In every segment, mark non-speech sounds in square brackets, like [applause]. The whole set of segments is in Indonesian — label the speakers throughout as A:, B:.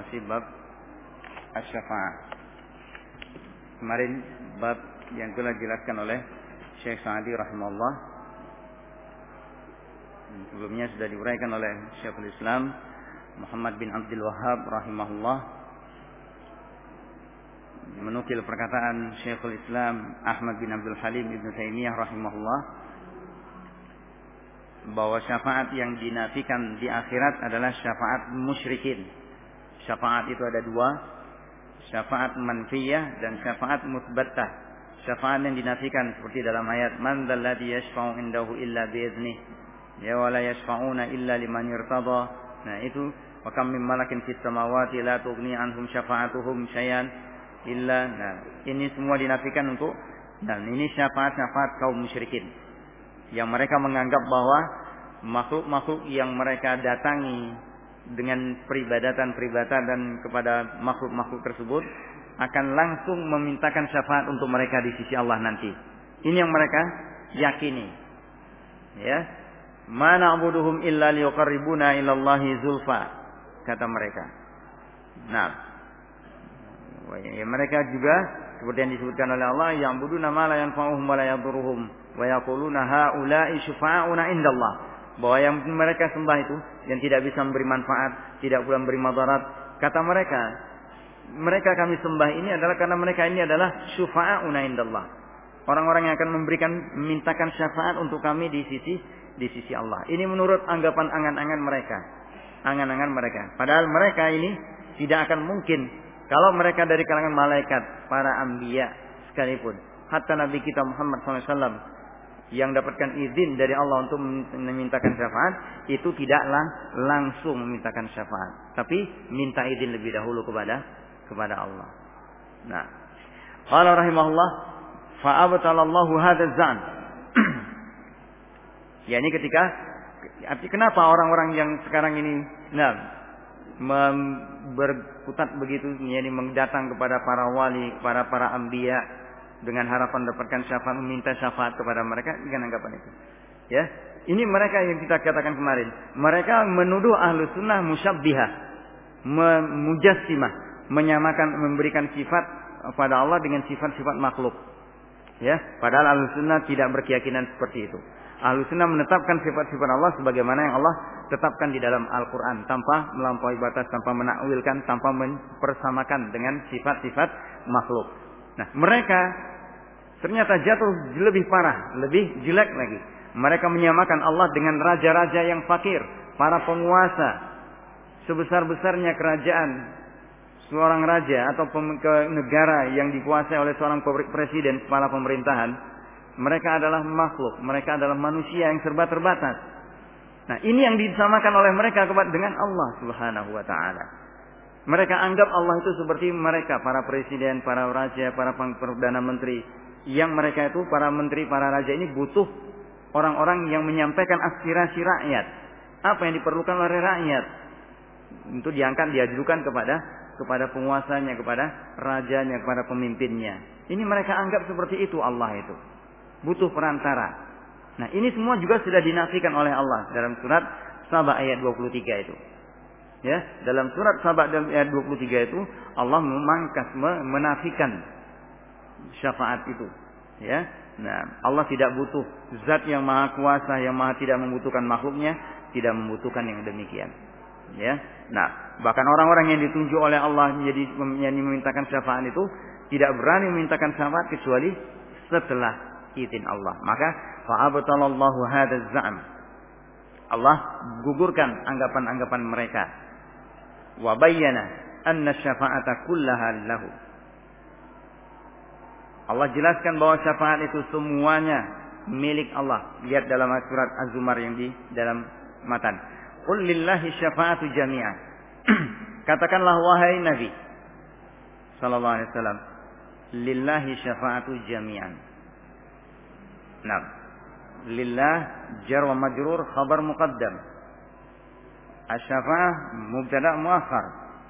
A: masih bab asy-syafa'ah. Kemarin bab yang telah dijelaskan oleh Syekh Sa'di rahimahullah. Sebelumnya sudah diuraikan oleh Syekhul Islam Muhammad bin Abdul Wahab rahimahullah menukil perkataan Syekhul Islam Ahmad bin Abdul Halim Ibn Taimiyah rahimahullah bahwa syafaat yang dinafikan di akhirat adalah syafaat musyrikin. Syafaat itu ada dua, syafaat manfiyah dan syafaat musbattah. Syafaat yang dinafikan seperti dalam ayat man dzalladzi yashfa'u indahu illa bi'idznih ya wala yashfa'una illa liman irtada. Nah, itu wa kam min malakin fis samawati la tughni anhum syafa'atuhum syai'an illa nah ini semua dinafikan untuk dan ini syafaat-syafaat kaum musyrikin yang mereka menganggap bahwa makhluk-makhluk yang mereka datangi dengan peribadatan-peribadatan kepada makhluk-makhluk tersebut akan langsung memintakan syafaat untuk mereka di sisi Allah nanti. Ini yang mereka yakini. Ya. Mana abuduhum illa liqarribuna ilallahi zulfa kata mereka. Nah, Ya, mereka juga seperti yang disebutkan oleh Allah yang budu nama la yanfa'uhum wa la yadurruhum wa yaquluna haula'i syufa'una indallah bahwa yang mereka sembah itu yang tidak bisa memberi manfaat, tidak pula memberi madarat. Kata mereka, mereka kami sembah ini adalah karena mereka ini adalah syufa'una indallah. Orang-orang yang akan memberikan memintakan syafaat untuk kami di sisi di sisi Allah. Ini menurut anggapan angan-angan mereka. Angan-angan mereka. Padahal mereka ini tidak akan mungkin kalau mereka dari kalangan malaikat, para ambia sekalipun, hatta Nabi kita Muhammad SAW yang dapatkan izin dari Allah untuk memintakan syafaat, itu tidaklah langsung memintakan syafaat, tapi minta izin lebih dahulu kepada kepada Allah. Nah, qala rahimahullah fa'abtalallahu hadha zan. [clears throat] ya ini ketika kenapa orang-orang yang sekarang ini nah berkutat begitu yakni mendatang kepada para wali, para para ambia dengan harapan mendapatkan syafaat, meminta syafaat kepada mereka dengan anggapan itu. Ya, ini mereka yang kita katakan kemarin. Mereka menuduh ahlu sunnah musyabbiha, mujassimah, menyamakan, memberikan sifat pada Allah dengan sifat-sifat makhluk. Ya, padahal ahlu sunnah tidak berkeyakinan seperti itu. Ahlu sunnah menetapkan sifat-sifat Allah sebagaimana yang Allah tetapkan di dalam Al-Quran tanpa melampaui batas, tanpa menakwilkan, tanpa mempersamakan dengan sifat-sifat makhluk. Nah, mereka ternyata jatuh lebih parah, lebih jelek lagi. Mereka menyamakan Allah dengan raja-raja yang fakir, para penguasa, sebesar-besarnya kerajaan seorang raja atau negara yang dikuasai oleh seorang presiden, kepala pemerintahan, mereka adalah makhluk, mereka adalah manusia yang serba terbatas. Nah, ini yang disamakan oleh mereka dengan Allah Subhanahu wa taala. Mereka anggap Allah itu seperti mereka, para presiden, para raja, para perdana menteri. Yang mereka itu, para menteri, para raja ini butuh orang-orang yang menyampaikan aspirasi rakyat. Apa yang diperlukan oleh rakyat. Untuk diangkat, diajukan kepada kepada penguasanya, kepada rajanya, kepada pemimpinnya. Ini mereka anggap seperti itu Allah itu butuh perantara. Nah, ini semua juga sudah dinafikan oleh Allah dalam surat Sabah ayat 23 itu. Ya, dalam surat Sabah ayat 23 itu Allah memangkas menafikan syafaat itu. Ya. Nah, Allah tidak butuh zat yang maha kuasa yang maha tidak membutuhkan makhluknya, tidak membutuhkan yang demikian. Ya. Nah, bahkan orang-orang yang ditunjuk oleh Allah menjadi yang memintakan syafaat itu tidak berani memintakan syafaat kecuali setelah izin Allah. Maka fa'abtalallahu hadzal za'am. Allah gugurkan anggapan-anggapan mereka. Wa bayyana anna syafa'ata kullaha lahu. Allah jelaskan bahwa syafaat itu semuanya milik Allah. Lihat dalam surat Az-Zumar yang di dalam matan. Qul lillahi syafa'atu jami'an. [clears throat] Katakanlah wahai Nabi sallallahu alaihi wasallam, lillahi syafa'atu jami'an. Nah, lillah jar wa majrur khabar muqaddam. Asyafa'ah mubtada muakhar.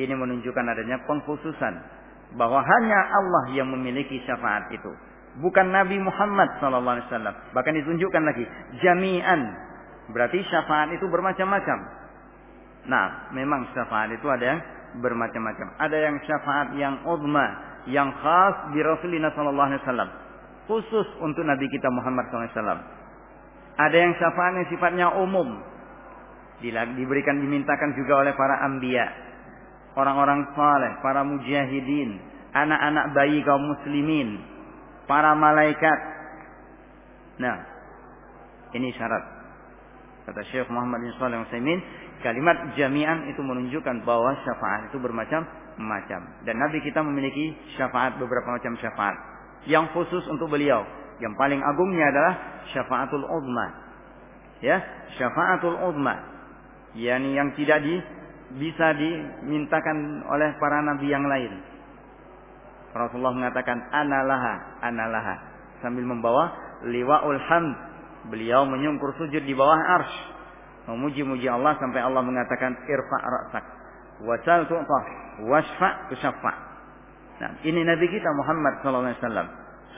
A: Ini menunjukkan adanya pengkhususan bahwa hanya Allah yang memiliki syafaat itu, bukan Nabi Muhammad wasallam. Bahkan ditunjukkan lagi jami'an. Berarti syafaat itu bermacam-macam. Nah, memang syafaat itu ada yang bermacam-macam. Ada yang syafaat yang uzma, yang khas di Rasulullah sallallahu alaihi. Khusus untuk Nabi kita Muhammad SAW. Ada yang syafaat yang sifatnya umum. Diberikan dimintakan juga oleh para anbiya. Orang-orang saleh, para mujahidin, anak-anak bayi kaum muslimin, para malaikat. Nah, ini syarat. Kata Syekh Muhammad bin Shalih Utsaimin, kalimat jami'an itu menunjukkan bahwa syafaat itu bermacam-macam. Dan Nabi kita memiliki syafaat beberapa macam syafaat yang khusus untuk beliau. Yang paling agungnya adalah syafaatul uzma. Ya, syafaatul uzma. Yani yang tidak di, bisa dimintakan oleh para nabi yang lain. Rasulullah mengatakan analaha, analaha sambil membawa liwaul hamd. Beliau menyungkur sujud di bawah arsy memuji-muji Allah sampai Allah mengatakan irfa ra'sak wasal tu'tah wasfa tusaffa. Nah, ini Nabi kita Muhammad sallallahu wasallam.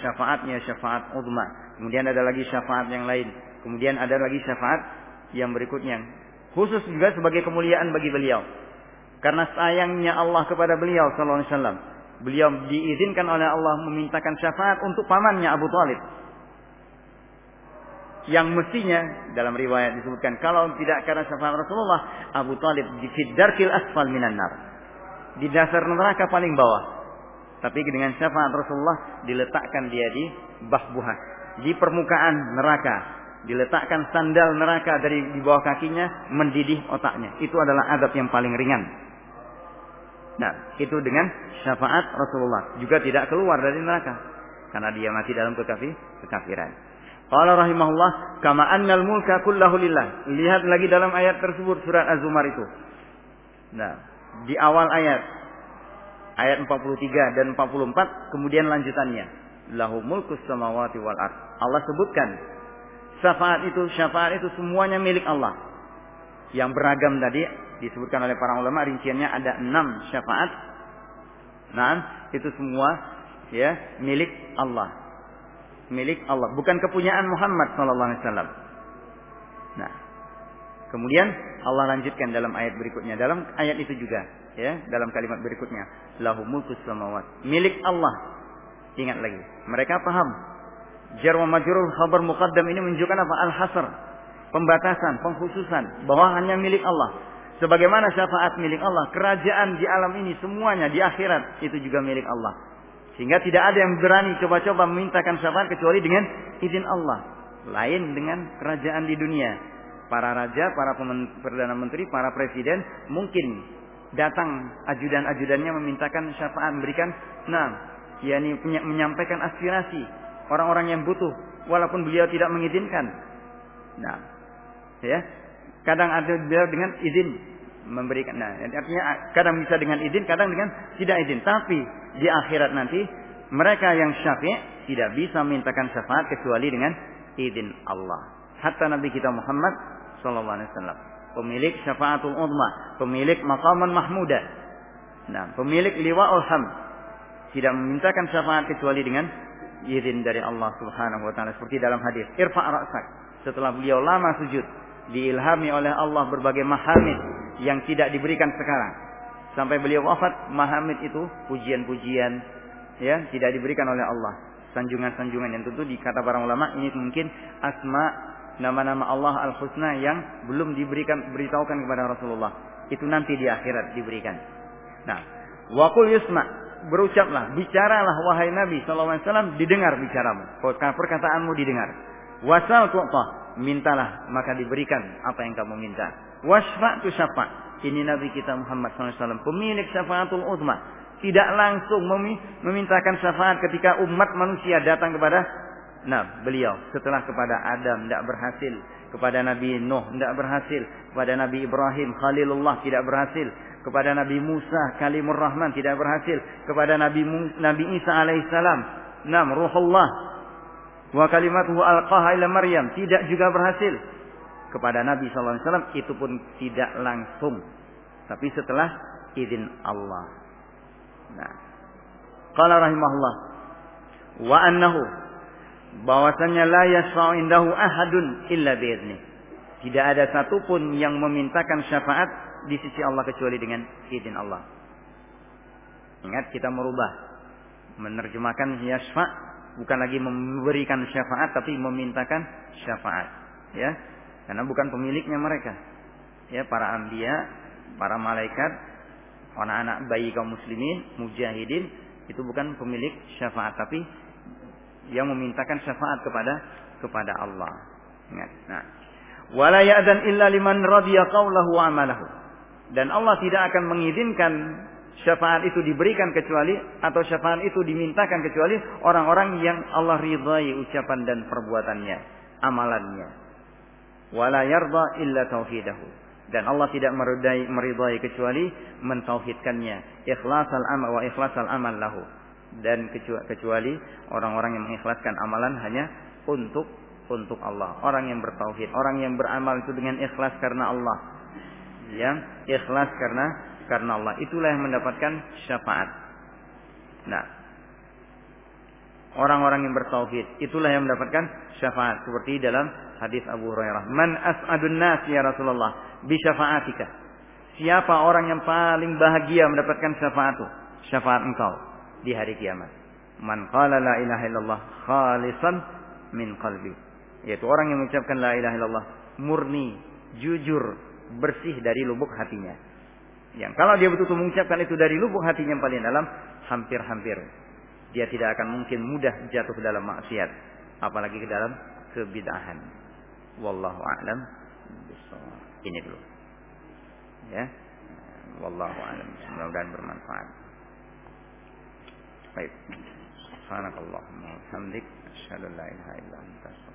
A: Syafaatnya syafaat uzma. Kemudian ada lagi syafaat yang lain. Kemudian ada lagi syafaat yang berikutnya. Khusus juga sebagai kemuliaan bagi beliau. Karena sayangnya Allah kepada beliau sallallahu alaihi wasallam. Beliau diizinkan oleh Allah memintakan syafaat untuk pamannya Abu Talib yang mestinya dalam riwayat disebutkan kalau tidak karena syafaat Rasulullah Abu Talib di darkil asfal minan nar di dasar neraka paling bawah tapi dengan syafaat Rasulullah diletakkan dia di bahbuha di permukaan neraka diletakkan sandal neraka dari di bawah kakinya mendidih otaknya itu adalah adab yang paling ringan nah itu dengan syafaat Rasulullah juga tidak keluar dari neraka karena dia mati dalam kekafiran Qala rahimahullah kama annal mulka kullahu lillah. Lihat lagi dalam ayat tersebut surat Az-Zumar itu. Nah, di awal ayat ayat 43 dan 44 kemudian lanjutannya lahu mulkus samawati wal ard. Allah sebutkan syafaat itu syafaat itu semuanya milik Allah. Yang beragam tadi disebutkan oleh para ulama rinciannya ada enam syafaat. Nah, itu semua ya milik Allah milik Allah, bukan kepunyaan Muhammad wasallam. Nah, kemudian Allah lanjutkan dalam ayat berikutnya, dalam ayat itu juga, ya, dalam kalimat berikutnya, lahu mulkus samawat, milik Allah. Ingat lagi, mereka paham. Jar wa majrur khabar muqaddam ini menunjukkan apa? Al-hasr, pembatasan, pengkhususan bahwa hanya milik Allah. Sebagaimana syafaat milik Allah, kerajaan di alam ini semuanya di akhirat itu juga milik Allah. Sehingga tidak ada yang berani coba-coba memintakan syafaat kecuali dengan izin Allah. Lain dengan kerajaan di dunia. Para raja, para perdana menteri, para presiden mungkin datang ajudan-ajudannya memintakan syafaat, memberikan nah, yakni menyampaikan aspirasi orang-orang yang butuh walaupun beliau tidak mengizinkan. Nah, ya. Kadang ada beliau dengan izin memberikan. Nah, artinya kadang bisa dengan izin, kadang dengan tidak izin. Tapi di akhirat nanti mereka yang syafi' tidak bisa mintakan syafaat kecuali dengan izin Allah. Hatta Nabi kita Muhammad sallallahu alaihi wasallam, pemilik syafaatul uzma, pemilik maqaman mahmuda. Nah, pemilik liwa'ul ham tidak memintakan syafaat kecuali dengan izin dari Allah Subhanahu wa taala seperti dalam hadis irfa ra'sak setelah beliau lama sujud diilhami oleh Allah berbagai mahamid yang tidak diberikan sekarang. Sampai beliau wafat, mahamid itu pujian-pujian ya tidak diberikan oleh Allah. Sanjungan-sanjungan yang tentu di kata para ulama ini mungkin asma nama-nama Allah al-husna yang belum diberikan beritahukan kepada Rasulullah. Itu nanti di akhirat diberikan. Nah, wakul yusma berucaplah, bicaralah wahai Nabi SAW didengar bicaramu. Perkataanmu didengar. Wasal tu'tah, mintalah maka diberikan apa yang kamu minta. Wasfa'tu syafa' ini Nabi kita Muhammad SAW pemilik syafaatul uzma tidak langsung memintakan syafaat ketika umat manusia datang kepada nah beliau setelah kepada Adam tidak berhasil kepada Nabi Nuh tidak berhasil kepada Nabi Ibrahim Khalilullah tidak berhasil kepada Nabi Musa Kalimur Rahman tidak berhasil kepada Nabi Nabi Isa alaihissalam nam ruhullah wa kalimatuhu alqaha ila Maryam tidak juga berhasil kepada Nabi SAW itu pun tidak langsung. Tapi setelah izin Allah. Nah. Qala rahimahullah. Wa annahu. Bahwasanya la yasfa'u indahu ahadun illa biizni. Tidak ada satupun yang memintakan syafaat di sisi Allah kecuali dengan izin Allah. Ingat kita merubah. Menerjemahkan yasfa bukan lagi memberikan syafaat tapi memintakan syafaat. Ya? Karena bukan pemiliknya mereka. Ya para ambia para malaikat anak-anak bayi kaum muslimin mujahidin itu bukan pemilik syafaat tapi yang memintakan syafaat kepada kepada Allah. Ingat? Nah. Wala ya'dan illa liman radiya amalahu dan Allah tidak akan mengizinkan syafaat itu diberikan kecuali atau syafaat itu dimintakan kecuali orang-orang yang Allah ridhai ucapan dan perbuatannya, amalannya. Wala yarda illa tauhidahu. Dan Allah tidak meridai, meridai kecuali mentauhidkannya. Ikhlasal amal wa ikhlasal amal lahu. Dan kecuali orang-orang yang mengikhlaskan amalan hanya untuk untuk Allah. Orang yang bertauhid, orang yang beramal itu dengan ikhlas karena Allah. Yang ikhlas karena karena Allah. Itulah yang mendapatkan syafaat. Nah, orang-orang yang bertauhid itulah yang mendapatkan syafaat seperti dalam hadis Abu Hurairah. Man as'adun nas ya Rasulullah bi syafaatika. Siapa orang yang paling bahagia mendapatkan syafaat Syafaat engkau di hari kiamat. Man qala la ilaha illallah khalisan min qalbi. Yaitu orang yang mengucapkan la ilaha illallah murni, jujur, bersih dari lubuk hatinya. Yang kalau dia betul-betul mengucapkan itu dari lubuk hatinya yang paling dalam, hampir-hampir dia tidak akan mungkin mudah jatuh ke dalam maksiat, apalagi ke dalam kebidahan. Wallahu a'lam Ini dulu. Ya. Wallahu a'lam. Mudah-mudahan bermanfaat. Baik. Subhanakallahumma wa bihamdik asyhadu an la ilaha illa anta